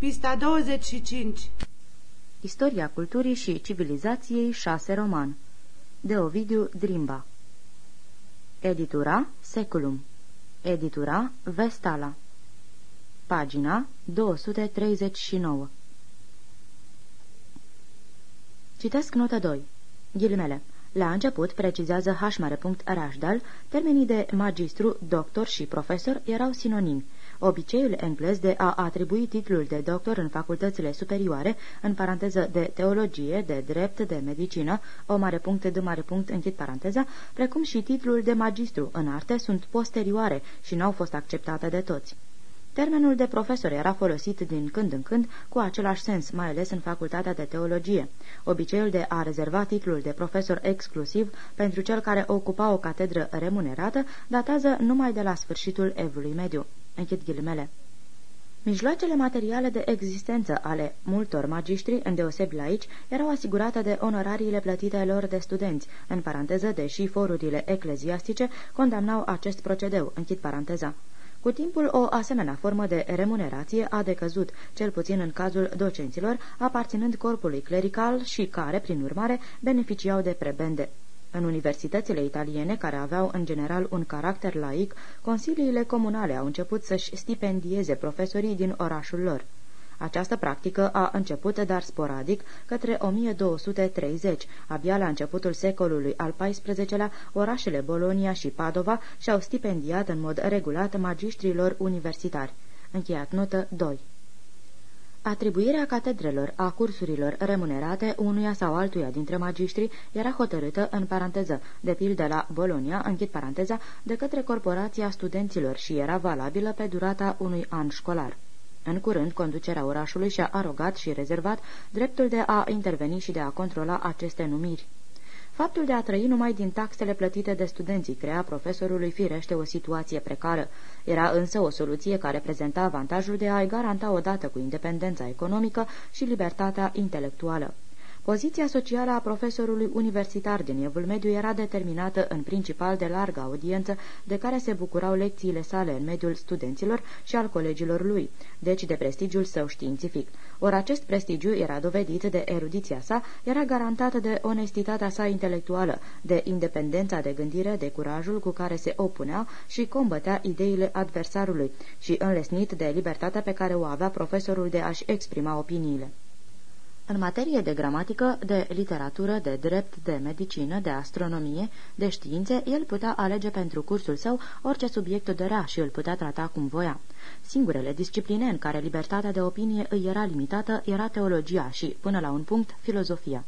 Pista 25 Istoria culturii și civilizației 6 roman. De Ovidiu Drimba. Editura Seculum. Editura Vestala. Pagina 239 Citesc notă 2 Ghilimele. La început, precizează H. Rashdal, termenii de magistru, doctor și profesor erau sinonimi. Obiceiul englez de a atribui titlul de doctor în facultățile superioare, în paranteză de teologie, de drept, de medicină, o mare punct, de mare punct, închid paranteza, precum și titlul de magistru în arte, sunt posterioare și n-au fost acceptate de toți. Termenul de profesor era folosit din când în când cu același sens, mai ales în facultatea de teologie. Obiceiul de a rezerva titlul de profesor exclusiv pentru cel care ocupa o catedră remunerată datează numai de la sfârșitul evului mediu. Închid ghilimele. Mijloacele materiale de existență ale multor magistri, îndeosebi laici, erau asigurate de onorariile plătite lor de studenți, în paranteză, deși forurile ecleziastice condamnau acest procedeu, închid paranteza. Cu timpul, o asemenea formă de remunerație a decăzut, cel puțin în cazul docenților, aparținând corpului clerical și care, prin urmare, beneficiau de prebende. În universitățile italiene, care aveau în general un caracter laic, consiliile comunale au început să-și stipendieze profesorii din orașul lor. Această practică a început, dar sporadic, către 1230. Abia la începutul secolului al XIV-lea, orașele Bolonia și Padova și-au stipendiat în mod regulat magistrilor universitari. Încheiat notă 2. Atribuirea catedrelor a cursurilor remunerate unuia sau altuia dintre magistri era hotărâtă în paranteză, de pildă la Bolonia, închid paranteza, de către corporația studenților și era valabilă pe durata unui an școlar. În curând, conducerea orașului și-a arogat și rezervat dreptul de a interveni și de a controla aceste numiri. Faptul de a trăi numai din taxele plătite de studenții crea profesorului firește o situație precară. Era însă o soluție care prezenta avantajul de a-i garanta odată cu independența economică și libertatea intelectuală. Poziția socială a profesorului universitar din Evul Mediu era determinată în principal de larga audiență de care se bucurau lecțiile sale în mediul studenților și al colegilor lui, deci de prestigiul său științific. Ori acest prestigiu era dovedit de erudiția sa, era garantată de onestitatea sa intelectuală, de independența de gândire, de curajul cu care se opunea și combătea ideile adversarului și înlesnit de libertatea pe care o avea profesorul de a-și exprima opiniile. În materie de gramatică, de literatură, de drept, de medicină, de astronomie, de științe, el putea alege pentru cursul său orice subiect dorea și îl putea trata cum voia. Singurele discipline în care libertatea de opinie îi era limitată era teologia și, până la un punct, filozofia.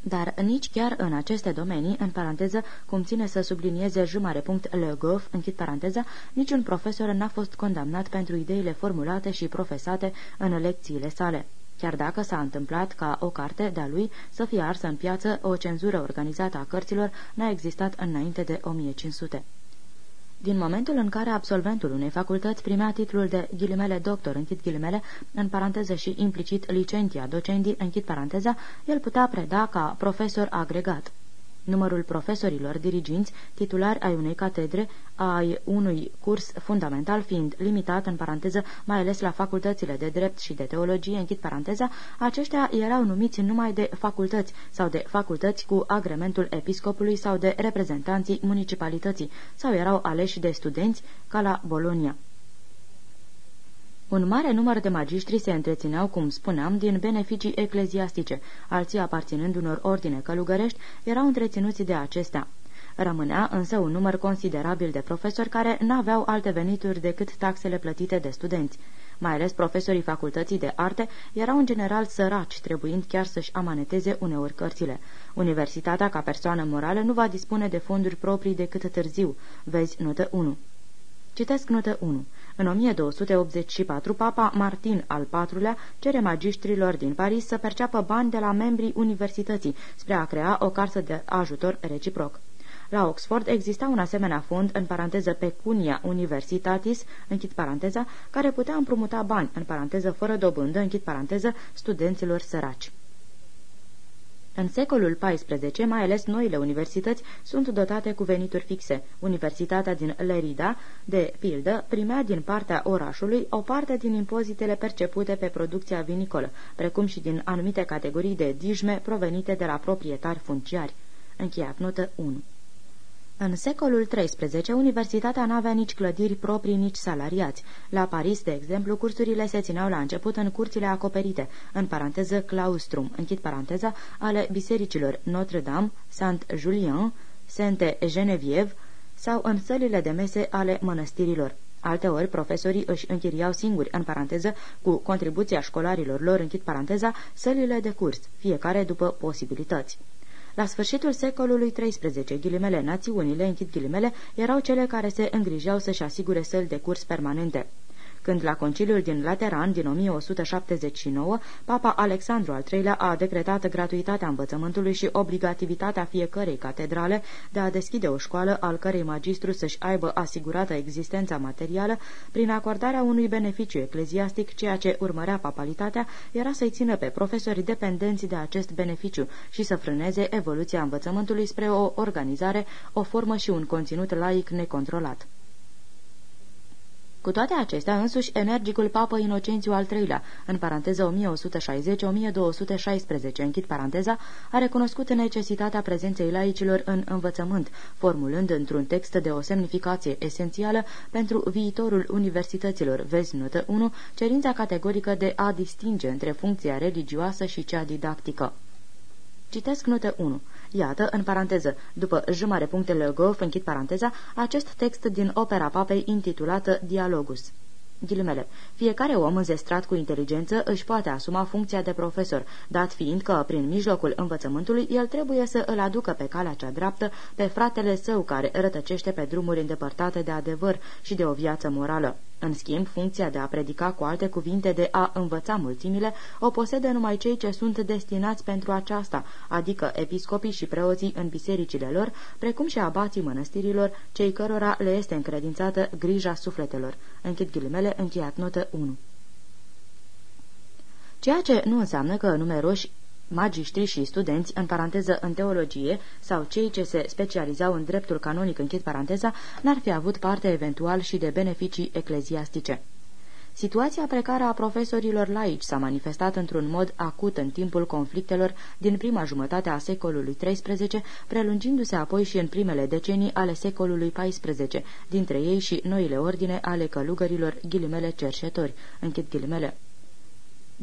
Dar nici chiar în aceste domenii, în paranteză, cum ține să sublinieze jumare punct Le Goff, închid paranteza, niciun profesor n-a fost condamnat pentru ideile formulate și profesate în lecțiile sale chiar dacă s-a întâmplat ca o carte de-a lui să fie arsă în piață, o cenzură organizată a cărților n-a existat înainte de 1500. Din momentul în care absolventul unei facultăți primea titlul de ghilimele doctor, închid ghilimele, în paranteză și implicit licentia docendi, închid paranteza, el putea preda ca profesor agregat. Numărul profesorilor diriginți, titulari ai unei catedre, ai unui curs fundamental fiind limitat, în paranteză, mai ales la facultățile de drept și de teologie, închid paranteza, aceștia erau numiți numai de facultăți sau de facultăți cu agrementul episcopului sau de reprezentanții municipalității sau erau aleși de studenți, ca la Bolonia. Un mare număr de magistri se întrețineau, cum spuneam, din beneficii ecleziastice, alții aparținând unor ordine călugărești erau întreținuți de acestea. Rămânea însă un număr considerabil de profesori care n-aveau alte venituri decât taxele plătite de studenți. Mai ales profesorii facultății de arte erau în general săraci, trebuind chiar să-și amaneteze uneori cărțile. Universitatea, ca persoană morală, nu va dispune de fonduri proprii decât târziu. Vezi notă 1. Citesc notă 1. În 1284, papa Martin al IV-lea cere magistrilor din Paris să perceapă bani de la membrii universității spre a crea o casă de ajutor reciproc. La Oxford exista un asemenea fond, în paranteză pecunia universitatis, închid paranteza, care putea împrumuta bani, în paranteză fără dobândă, închid paranteză, studenților săraci. În secolul XIV, mai ales noile universități sunt dotate cu venituri fixe. Universitatea din Lerida, de pildă, primea din partea orașului o parte din impozitele percepute pe producția vinicolă, precum și din anumite categorii de dijme provenite de la proprietari funciari. Încheiat notă 1. În secolul XIII, universitatea n-avea nici clădiri proprii, nici salariați. La Paris, de exemplu, cursurile se țineau la început în curțile acoperite, în paranteză claustrum, închid paranteza, ale bisericilor Notre-Dame, Saint-Julien, Sainte-Geneviève sau în sălile de mese ale mănăstirilor. Alteori, profesorii își închiriau singuri, în paranteză, cu contribuția școlarilor lor, închid paranteza, sălile de curs, fiecare după posibilități. La sfârșitul secolului XIII, ghilimele, națiunile, închid ghilimele, erau cele care se îngrijeau să-și asigure săli de curs permanente când la conciliul din Lateran din 1179, Papa Alexandru al III-lea a decretat gratuitatea învățământului și obligativitatea fiecărei catedrale de a deschide o școală al cărei magistru să-și aibă asigurată existența materială prin acordarea unui beneficiu ecleziastic, ceea ce urmărea papalitatea era să-i țină pe profesori dependenți de acest beneficiu și să frâneze evoluția învățământului spre o organizare, o formă și un conținut laic necontrolat. Cu toate acestea, însuși energicul papă Inocențiu al III-lea, în paranteză 1160-1216, închid paranteza, a recunoscut necesitatea prezenței laicilor în învățământ, formulând într-un text de o semnificație esențială pentru viitorul universităților, vezi notă 1, cerința categorică de a distinge între funcția religioasă și cea didactică. Citesc notă 1. Iată, în paranteză, după jumare punctele gof, închid paranteza, acest text din opera papei intitulată Dialogus. Ghilimele. Fiecare om înzestrat cu inteligență își poate asuma funcția de profesor, dat fiind că, prin mijlocul învățământului, el trebuie să îl aducă pe calea cea dreaptă pe fratele său care rătăcește pe drumuri îndepărtate de adevăr și de o viață morală. În schimb, funcția de a predica cu alte cuvinte, de a învăța mulțimile, o posedă numai cei ce sunt destinați pentru aceasta, adică episcopii și preoții în bisericile lor, precum și abații mănăstirilor, cei cărora le este încredințată grija sufletelor. Închid ghilimele, încheiat notă 1. Ceea ce nu înseamnă că numeroși magiștri și studenți, în paranteză în teologie, sau cei ce se specializau în dreptul canonic, închid paranteza, n-ar fi avut parte eventual și de beneficii ecleziastice. Situația precară a profesorilor laici s-a manifestat într-un mod acut în timpul conflictelor din prima jumătate a secolului XIII, prelungindu-se apoi și în primele decenii ale secolului XIV, dintre ei și noile ordine ale călugărilor ghilimele cerșetori, închid ghilimele.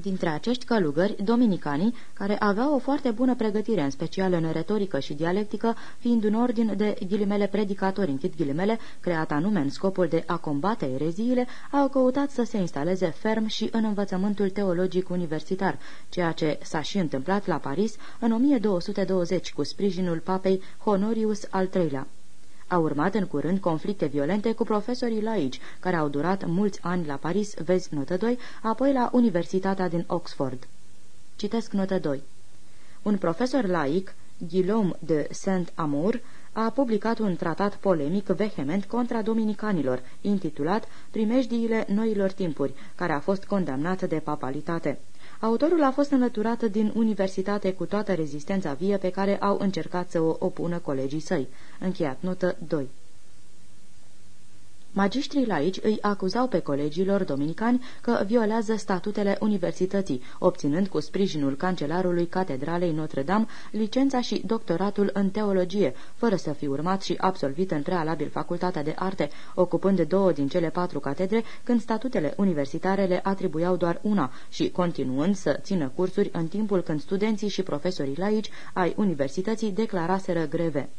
Dintre acești călugări, dominicanii, care aveau o foarte bună pregătire, în special în retorică și dialectică, fiind un ordin de ghilimele predicatori, închid ghilimele, creat anume în scopul de a combate ereziile, au căutat să se instaleze ferm și în învățământul teologic universitar, ceea ce s-a și întâmplat la Paris în 1220 cu sprijinul papei Honorius al III-lea. Au urmat în curând conflicte violente cu profesorii laici, care au durat mulți ani la Paris, vezi notă 2, apoi la Universitatea din Oxford. Citesc notă 2. Un profesor laic, Guillaume de Saint-Amour, a publicat un tratat polemic vehement contra dominicanilor, intitulat Primejdiile noilor timpuri, care a fost condamnat de papalitate. Autorul a fost înlăturat din universitate cu toată rezistența vie pe care au încercat să o opună colegii săi. Încheiat notă 2. Magistrii laici îi acuzau pe colegilor dominicani că violează statutele universității, obținând cu sprijinul cancelarului Catedralei Notre-Dame licența și doctoratul în teologie, fără să fi urmat și absolvit în prealabil facultatea de arte, ocupând două din cele patru catedre, când statutele universitare le atribuiau doar una și continuând să țină cursuri în timpul când studenții și profesorii laici ai universității declaraseră greve.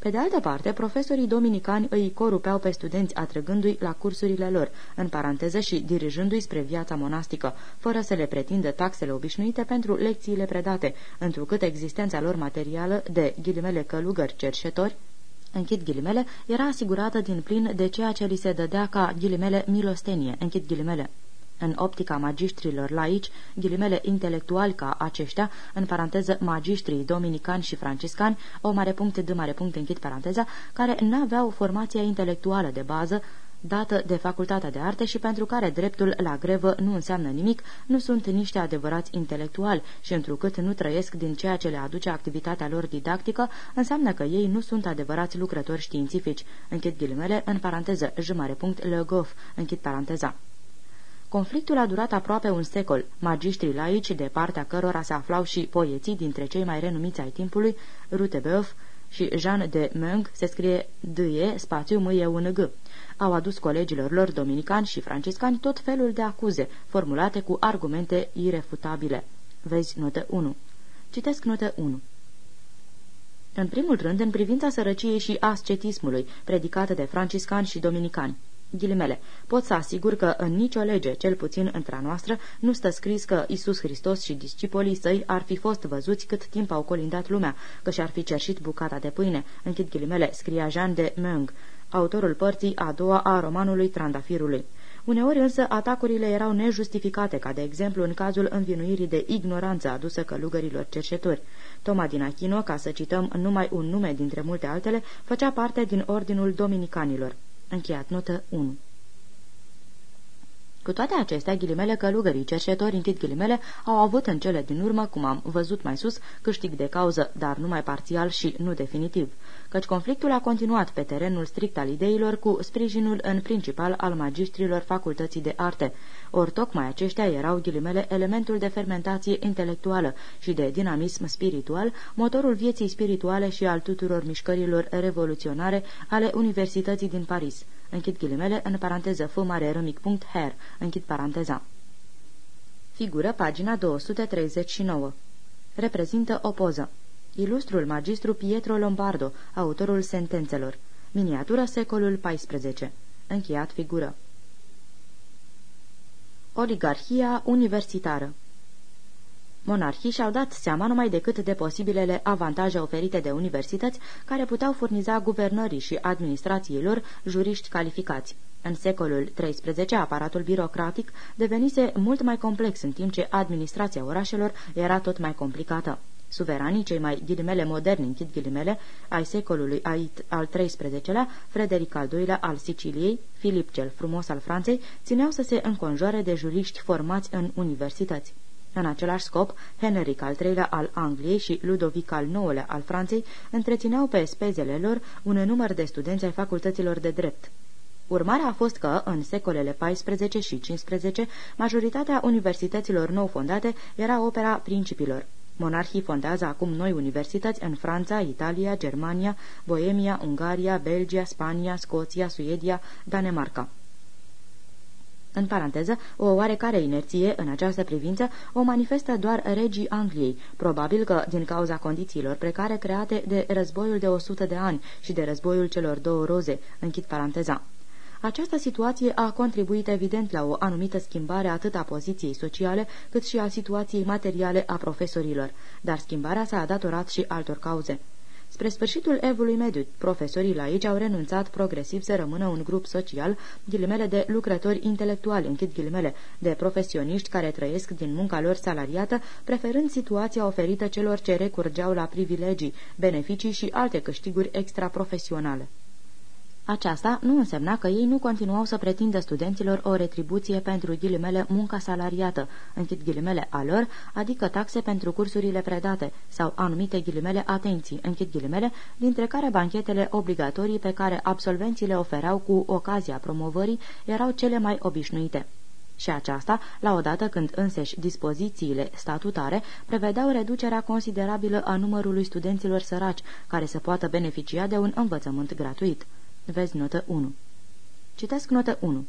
Pe de altă parte, profesorii dominicani îi corupeau pe studenți atrăgându-i la cursurile lor, în paranteză și dirijându-i spre viața monastică, fără să le pretindă taxele obișnuite pentru lecțiile predate, întrucât existența lor materială de ghilimele călugări cerșetori închid ghilimele, era asigurată din plin de ceea ce li se dădea ca ghilimele milostenie, închid ghilimele în optica magistrilor laici, ghilimele intelectuali ca aceștia, în paranteză magistrii dominicani și franciscani, o mare punct de mare punct închid paranteza, care n-aveau formația intelectuală de bază, dată de Facultatea de Arte și pentru care dreptul la grevă nu înseamnă nimic, nu sunt niște adevărați intelectuali și întrucât nu trăiesc din ceea ce le aduce activitatea lor didactică, înseamnă că ei nu sunt adevărați lucrători științifici. Închid ghilimele, în paranteză, jumare punct, Le Goff, închid paranteza. Conflictul a durat aproape un secol. Magistrii laici, de partea cărora se aflau și poeții dintre cei mai renumiți ai timpului, Rutebeuf și Jean de Meung, se scrie D-E, spațiu mâie un G, au adus colegilor lor dominicani și franciscani tot felul de acuze, formulate cu argumente irefutabile. Vezi notă 1. Citesc notă 1. În primul rând, în privința sărăciei și ascetismului, predicate de franciscani și dominicani. Ghilimele, pot să asigur că în nicio lege, cel puțin între a noastră, nu stă scris că Isus Hristos și discipolii săi ar fi fost văzuți cât timp au colindat lumea, că și-ar fi cerșit bucata de pâine. Închid ghilimele, scria Jean de Meung, autorul părții a doua a romanului Trandafirului. Uneori însă atacurile erau nejustificate, ca de exemplu în cazul învinuirii de ignoranță adusă călugărilor cerșetori. Toma din Achino, ca să cităm numai un nume dintre multe altele, făcea parte din ordinul dominicanilor. Încheiat. Notă 1 cu toate acestea, ghilimele călugării cerșetori, închid ghilimele, au avut în cele din urmă, cum am văzut mai sus, câștig de cauză, dar numai parțial și nu definitiv căci conflictul a continuat pe terenul strict al ideilor cu sprijinul în principal al magistrilor facultății de arte, ori tocmai aceștia erau ghilimele elementul de fermentație intelectuală și de dinamism spiritual, motorul vieții spirituale și al tuturor mișcărilor revoluționare ale Universității din Paris. Închid ghilimele în paranteză f mare râmic punct her, închid paranteza. Figură pagina 239. Reprezintă o poză ilustrul magistru Pietro Lombardo, autorul sentențelor. Miniatură secolul XIV. Încheiat figură. Oligarhia universitară Monarhii și-au dat seama numai decât de posibilele avantaje oferite de universități care puteau furniza guvernării și administrațiilor juriști calificați. În secolul XIII, aparatul birocratic devenise mult mai complex, în timp ce administrația orașelor era tot mai complicată. Suveranii cei mai ghilimele moderni, închid ghilimele, ai secolului al XIII-lea, Frederic al II-lea al Siciliei, Filip cel frumos al Franței, țineau să se înconjoare de juriști formați în universități. În același scop, Henric al III-lea al Angliei și Ludovic al IX-lea al Franței întrețineau pe spezele lor un număr de studenți ai facultăților de drept. Urmarea a fost că, în secolele XIV și XV, majoritatea universităților nou fondate era opera principilor. Monarhii fondează acum noi universități în Franța, Italia, Germania, Boemia, Ungaria, Belgia, Spania, Scoția, Suedia, Danemarca. În paranteză, o oarecare inerție în această privință o manifestă doar regii Angliei, probabil că din cauza condițiilor precare create de războiul de 100 de ani și de războiul celor două roze, închid paranteza. Această situație a contribuit evident la o anumită schimbare atât a poziției sociale cât și a situației materiale a profesorilor, dar schimbarea s-a datorat și altor cauze. Spre sfârșitul evului mediu, profesorii la aici au renunțat progresiv să rămână un grup social, ghilimele de lucrători intelectuali, închid ghilimele, de profesioniști care trăiesc din munca lor salariată, preferând situația oferită celor ce recurgeau la privilegii, beneficii și alte câștiguri extraprofesionale. Aceasta nu însemna că ei nu continuau să pretindă studenților o retribuție pentru ghilimele munca salariată, închid ghilimele a lor, adică taxe pentru cursurile predate sau anumite ghilimele atenții, închid ghilimele, dintre care banchetele obligatorii pe care absolvenții le ofereau cu ocazia promovării erau cele mai obișnuite și aceasta, la odată când înseși dispozițiile statutare prevedeau reducerea considerabilă a numărului studenților săraci care să poată beneficia de un învățământ gratuit. Vezi notă 1. Citesc notă 1.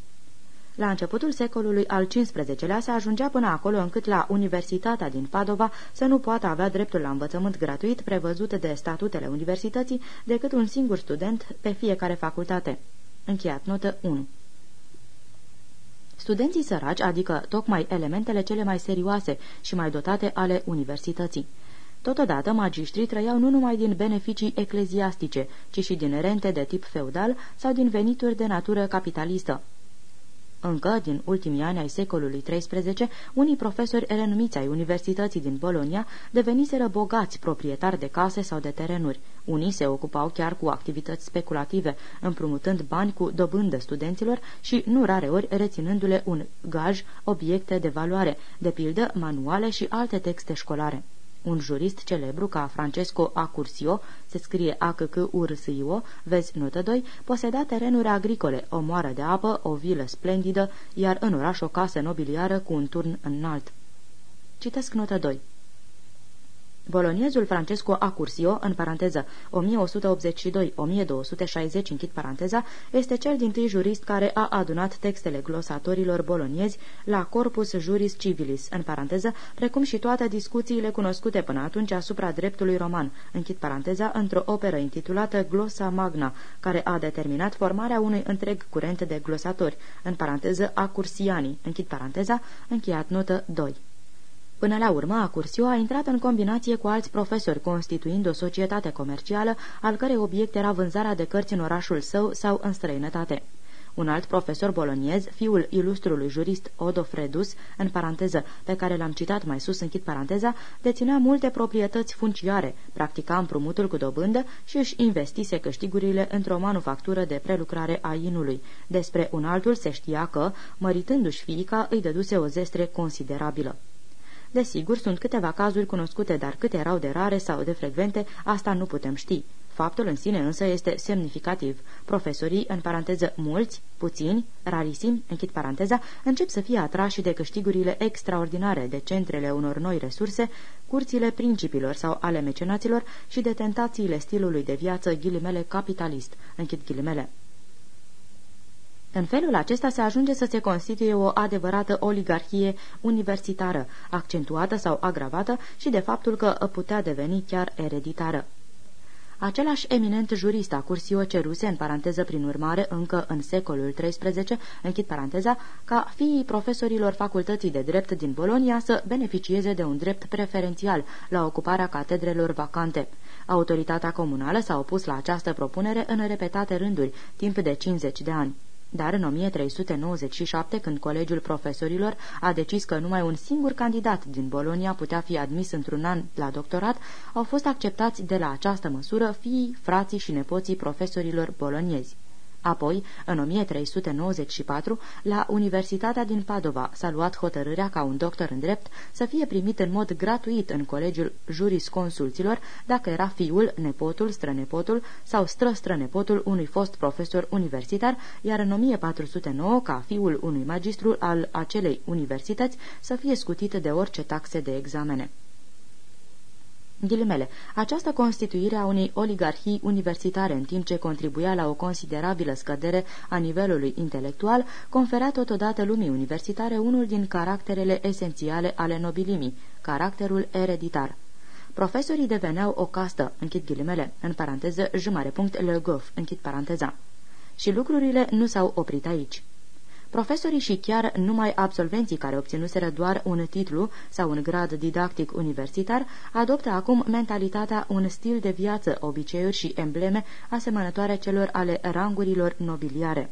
La începutul secolului al XV-lea se ajungea până acolo încât la Universitatea din Padova să nu poată avea dreptul la învățământ gratuit prevăzut de statutele universității decât un singur student pe fiecare facultate. Încheiat notă 1. Studenții săraci, adică tocmai elementele cele mai serioase și mai dotate ale universității. Totodată, magistrii trăiau nu numai din beneficii ecleziastice, ci și din rente de tip feudal sau din venituri de natură capitalistă. Încă din ultimii ani ai secolului XIII, unii profesori renumiți ai Universității din Bologna deveniseră bogați proprietari de case sau de terenuri. Unii se ocupau chiar cu activități speculative, împrumutând bani cu dobândă studenților și, nu rare ori, reținându-le un gaj obiecte de valoare, de pildă manuale și alte texte școlare. Un jurist celebru ca Francesco Acursio, se scrie a c c u r s i o vezi notă 2, poseda terenuri agricole, o moară de apă, o vilă splendidă, iar în oraș o casă nobiliară cu un turn înalt. Citesc notă 2. Boloniezul Francesco Acursio, în paranteză 1182-1260, închid paranteza, este cel din tâi jurist care a adunat textele glosatorilor boloniezi la Corpus Juris Civilis, în paranteză, precum și toate discuțiile cunoscute până atunci asupra dreptului roman, închid paranteza, într-o operă intitulată Glossa Magna, care a determinat formarea unui întreg curent de glosatori, în paranteză Acursiani, închid paranteza, încheiat notă 2. Până la urmă, Acursiu a intrat în combinație cu alți profesori, constituind o societate comercială, al cărei obiect era vânzarea de cărți în orașul său sau în străinătate. Un alt profesor boloniez, fiul ilustrului jurist Odo Fredus, în paranteză, pe care l-am citat mai sus, închid paranteza, deținea multe proprietăți funciare, practica împrumutul cu dobândă și își investise câștigurile într-o manufactură de prelucrare a inului. Despre un altul se știa că, măritându-și fiica, îi dăduse o zestre considerabilă. Desigur, sunt câteva cazuri cunoscute, dar câte erau de rare sau de frecvente, asta nu putem ști. Faptul în sine însă este semnificativ. Profesorii, în paranteză mulți, puțini, rarisimi, închid paranteza, încep să fie atrași de câștigurile extraordinare de centrele unor noi resurse, curțile principilor sau ale mecenaților și de tentațiile stilului de viață ghilimele capitalist, închid ghilimele. În felul acesta se ajunge să se constituie o adevărată oligarhie universitară, accentuată sau agravată și de faptul că putea deveni chiar ereditară. Același eminent jurist Acursio ceruse, în paranteză prin urmare, încă în secolul XIII, închid paranteza, ca fiii profesorilor facultății de drept din Bolonia să beneficieze de un drept preferențial la ocuparea catedrelor vacante. Autoritatea comunală s-a opus la această propunere în repetate rânduri, timp de 50 de ani. Dar în 1397, când Colegiul Profesorilor a decis că numai un singur candidat din Bolonia putea fi admis într-un an la doctorat, au fost acceptați de la această măsură fiii, frații și nepoții profesorilor boloniezi. Apoi, în 1394, la Universitatea din Padova s-a luat hotărârea ca un doctor în drept să fie primit în mod gratuit în colegiul jurisconsulților dacă era fiul, nepotul, strănepotul sau străstrănepotul unui fost profesor universitar, iar în 1409 ca fiul unui magistru al acelei universități să fie scutit de orice taxe de examene. Ghilimele, această constituire a unei oligarhii universitare în timp ce contribuia la o considerabilă scădere a nivelului intelectual, conferea totodată lumii universitare unul din caracterele esențiale ale nobilimii, caracterul ereditar. Profesorii deveneau o castă, închid ghilimele, în paranteză, jumare punct, le gof, închid paranteza. Și lucrurile nu s-au oprit aici. Profesorii și chiar numai absolvenții care obținuseră doar un titlu sau un grad didactic universitar adoptă acum mentalitatea, un stil de viață, obiceiuri și embleme asemănătoare celor ale rangurilor nobiliare.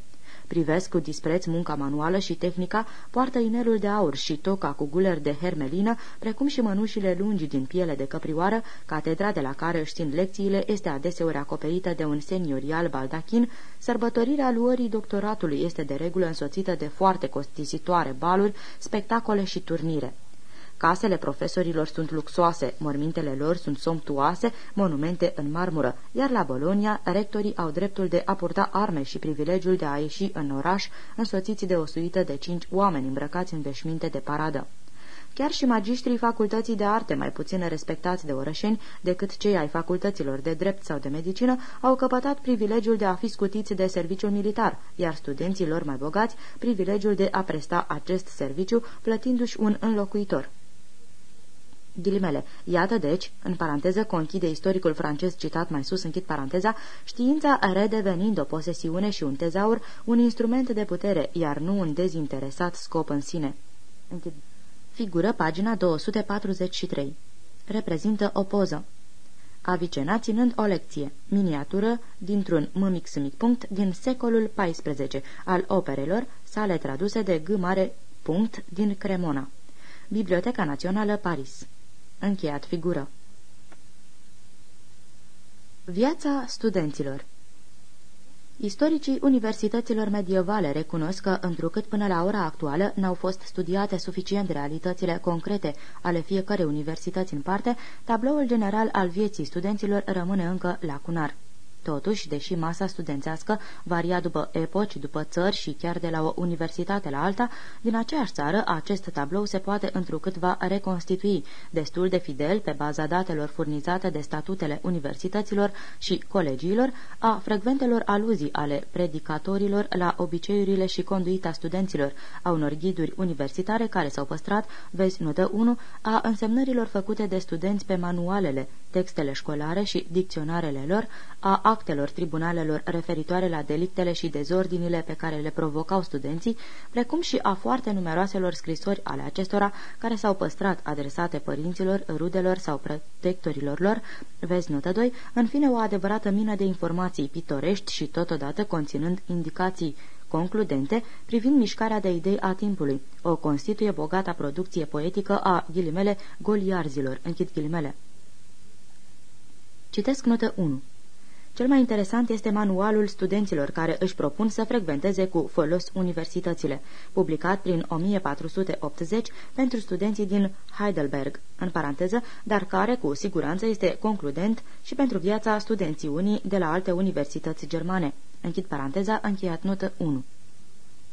Privesc cu dispreț munca manuală și tehnica, poartă inelul de aur și toca cu guler de hermelină, precum și mănușile lungi din piele de căprioară, catedra de la care își țin lecțiile este adeseori acoperită de un seniorial baldachin, sărbătorirea luării doctoratului este de regulă însoțită de foarte costisitoare baluri, spectacole și turnire. Casele profesorilor sunt luxoase, mormintele lor sunt somptuoase, monumente în marmură, iar la Bolonia rectorii au dreptul de a purta arme și privilegiul de a ieși în oraș însoțiți de o suită de cinci oameni îmbrăcați în veșminte de paradă. Chiar și magistrii facultății de arte, mai puțin respectați de orășeni decât cei ai facultăților de drept sau de medicină, au căpătat privilegiul de a fi scutiți de serviciul militar, iar studenții lor mai bogați privilegiul de a presta acest serviciu plătindu-și un înlocuitor. Ghilimele. Iată deci, în paranteză conchide istoricul francez citat mai sus, închid paranteza, știința redevenind o posesiune și un tezaur, un instrument de putere, iar nu un dezinteresat scop în sine. Închid. Figură pagina 243. Reprezintă o poză. Avicena ținând o lecție, miniatură dintr-un mâmic punct din secolul XIV, al operelor, sale traduse de G. Mare punct din Cremona. Biblioteca Națională Paris. Încheiat figură. Viața studenților Istoricii universităților medievale recunosc că, întrucât până la ora actuală n-au fost studiate suficient realitățile concrete ale fiecărei universități în parte, tabloul general al vieții studenților rămâne încă lacunar. Totuși, deși masa studențească varia după epoci, după țări și chiar de la o universitate la alta, din aceeași țară acest tablou se poate întrucâtva reconstitui, destul de fidel pe baza datelor furnizate de statutele universităților și colegiilor, a frecventelor aluzii ale predicatorilor la obiceiurile și conduita studenților, a unor ghiduri universitare care s-au păstrat, vezi notă 1, a însemnărilor făcute de studenți pe manualele, textele școlare și dicționarele lor, a actelor tribunalelor referitoare la delictele și dezordinile pe care le provocau studenții, precum și a foarte numeroaselor scrisori ale acestora care s-au păstrat adresate părinților, rudelor sau protectorilor lor, vezi notă 2, în fine o adevărată mină de informații pitorești și totodată conținând indicații concludente privind mișcarea de idei a timpului. O constituie bogata producție poetică a ghilimele goliarzilor, închid ghilimele. Citesc notă 1. Cel mai interesant este manualul studenților care își propun să frecventeze cu folos universitățile, publicat prin 1480 pentru studenții din Heidelberg, în paranteză, dar care cu siguranță este concludent și pentru viața studențiunii de la alte universități germane. Închid paranteza, încheiat notă 1.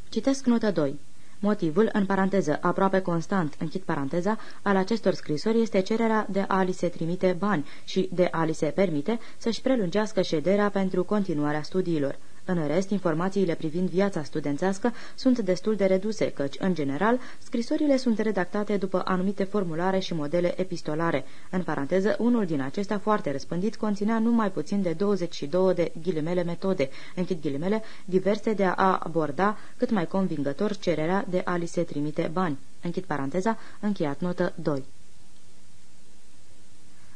Citesc notă 2. Motivul, în paranteză, aproape constant, închid paranteza, al acestor scrisori este cererea de a li se trimite bani și de a li se permite să-și prelungească șederea pentru continuarea studiilor. În rest, informațiile privind viața studențească sunt destul de reduse, căci, în general, scrisorile sunt redactate după anumite formulare și modele epistolare. În paranteză, unul din acestea foarte răspândit conținea numai puțin de 22 de ghilimele metode, închid ghilimele, diverse de a aborda cât mai convingător cererea de a li se trimite bani. Închid paranteza, încheiat notă 2.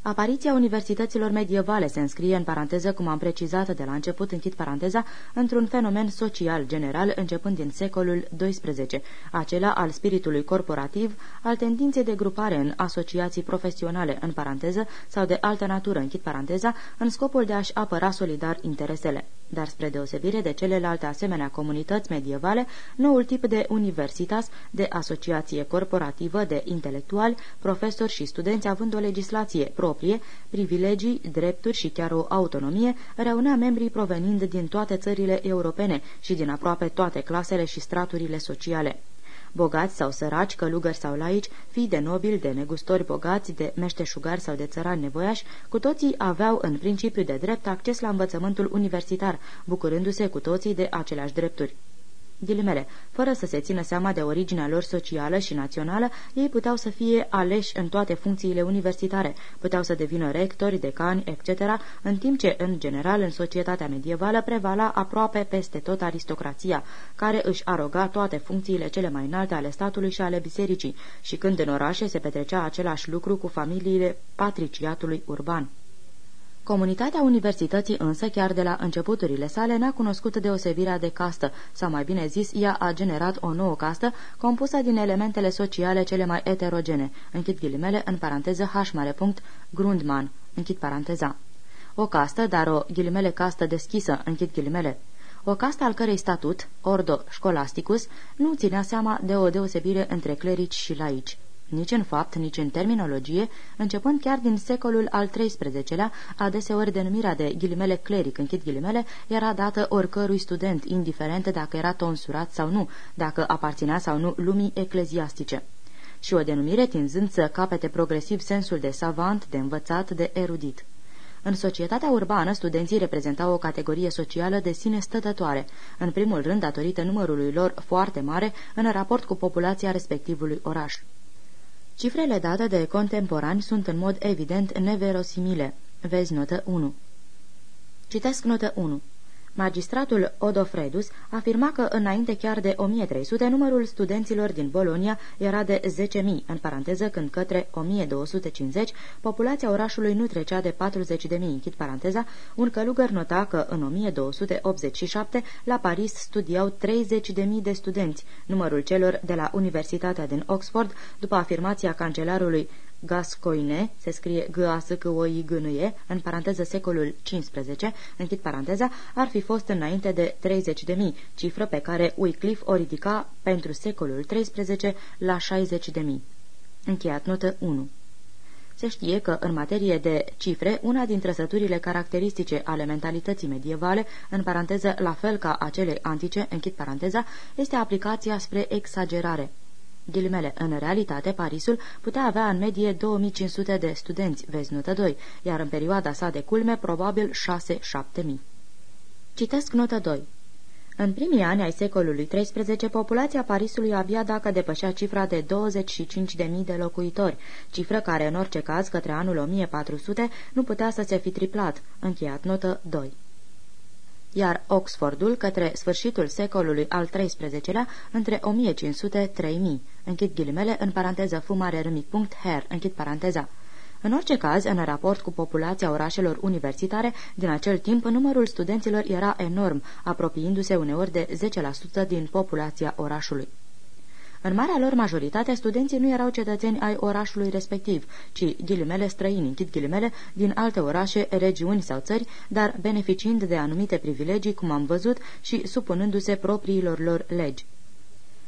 Apariția universităților medievale se înscrie în paranteză, cum am precizat de la început, închid paranteza, într-un fenomen social general începând din secolul XII, acela al spiritului corporativ, al tendinței de grupare în asociații profesionale, în paranteză, sau de altă natură, închid paranteza, în scopul de a-și apăra solidar interesele. Dar spre deosebire de celelalte asemenea comunități medievale, noul tip de universitas, de asociație corporativă de intelectuali, profesori și studenți având o legislație pro proprie, privilegii, drepturi și chiar o autonomie, reunea membrii provenind din toate țările europene și din aproape toate clasele și straturile sociale bogați sau săraci, călugări sau laici, fii de nobili, de negustori bogați, de meșteșugari sau de țărani nevoiași, cu toții aveau în principiu de drept acces la învățământul universitar, bucurându-se cu toții de aceleași drepturi. Ghilimele, fără să se țină seama de originea lor socială și națională, ei puteau să fie aleși în toate funcțiile universitare, puteau să devină rectori, decani, etc., în timp ce, în general, în societatea medievală prevala aproape peste tot aristocrația, care își aroga toate funcțiile cele mai înalte ale statului și ale bisericii, și când în orașe se petrecea același lucru cu familiile patriciatului urban. Comunitatea universității însă, chiar de la începuturile sale, n-a cunoscut deosebirea de castă, sau mai bine zis, ea a generat o nouă castă compusă din elementele sociale cele mai eterogene, închid ghilimele, în paranteză H mare punct, Grundman, închid paranteza. O castă, dar o ghilimele castă deschisă, închid ghilimele. O castă al cărei statut, ordo scholasticus, nu ținea seama de o deosebire între clerici și laici nici în fapt, nici în terminologie, începând chiar din secolul al XIII-lea, adeseori denumirea de ghilimele cleric, închid ghilimele, era dată oricărui student, indiferent dacă era tonsurat sau nu, dacă aparținea sau nu lumii ecleziastice și o denumire tinzând să capete progresiv sensul de savant, de învățat, de erudit. În societatea urbană, studenții reprezentau o categorie socială de sine stătătoare, în primul rând datorită numărului lor foarte mare în raport cu populația respectivului oraș. Cifrele date de contemporani sunt în mod evident neverosimile. Vezi notă 1. Citesc notă 1. Magistratul Odofredus afirma că înainte chiar de 1300 numărul studenților din Bolonia era de 10.000, în paranteză când către 1250 populația orașului nu trecea de 40.000, închid paranteza, un călugăr nota că în 1287 la Paris studiau 30.000 de studenți, numărul celor de la Universitatea din Oxford, după afirmația cancelarului Gascoine, se scrie g a s c o i g n e în paranteză secolul XV, închid paranteza, ar fi fost înainte de 30.000, cifră pe care Wycliffe o ridica pentru secolul XIII la 60.000. Încheiat notă 1. Se știe că, în materie de cifre, una din trăsăturile caracteristice ale mentalității medievale, în paranteză la fel ca acele antice, închid paranteza, este aplicația spre exagerare. Ghilimele, în realitate, Parisul putea avea în medie 2500 de studenți, vezi notă 2, iar în perioada sa de culme probabil 6-7 mii. Citesc notă 2. În primii ani ai secolului XIII, populația Parisului abia dacă depășea cifra de 25.000 de locuitori, cifră care, în orice caz, către anul 1400, nu putea să se fi triplat. Încheiat notă 2 iar Oxfordul către sfârșitul secolului al XIII-lea între 1500-3000, închid ghilimele, în paranteză fumare râmic punct her, închid paranteza. În orice caz, în raport cu populația orașelor universitare, din acel timp, numărul studenților era enorm, apropiindu-se uneori de 10% din populația orașului. În marea lor majoritate, studenții nu erau cetățeni ai orașului respectiv, ci ghilimele străini, închid ghilimele, din alte orașe, regiuni sau țări, dar beneficiind de anumite privilegii, cum am văzut, și supunându-se propriilor lor legi.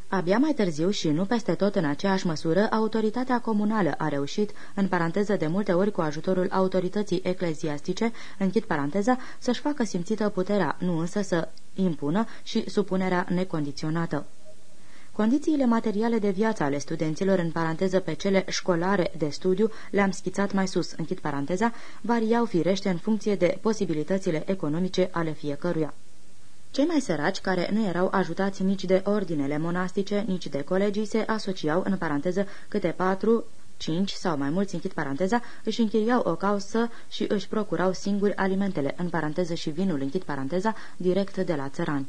Abia mai târziu și nu peste tot în aceeași măsură, autoritatea comunală a reușit, în paranteză de multe ori cu ajutorul autorității ecleziastice, închid paranteza, să-și facă simțită puterea, nu însă să impună și supunerea necondiționată. Condițiile materiale de viață ale studenților, în paranteză pe cele școlare de studiu, le-am schițat mai sus, închid paranteza, variau firește în funcție de posibilitățile economice ale fiecăruia. Cei mai săraci, care nu erau ajutați nici de ordinele monastice, nici de colegii, se asociau, în paranteză, câte patru, cinci sau mai mulți, închid paranteza, își închiriau o causă și își procurau singuri alimentele, în paranteză și vinul, închid paranteza, direct de la țărani.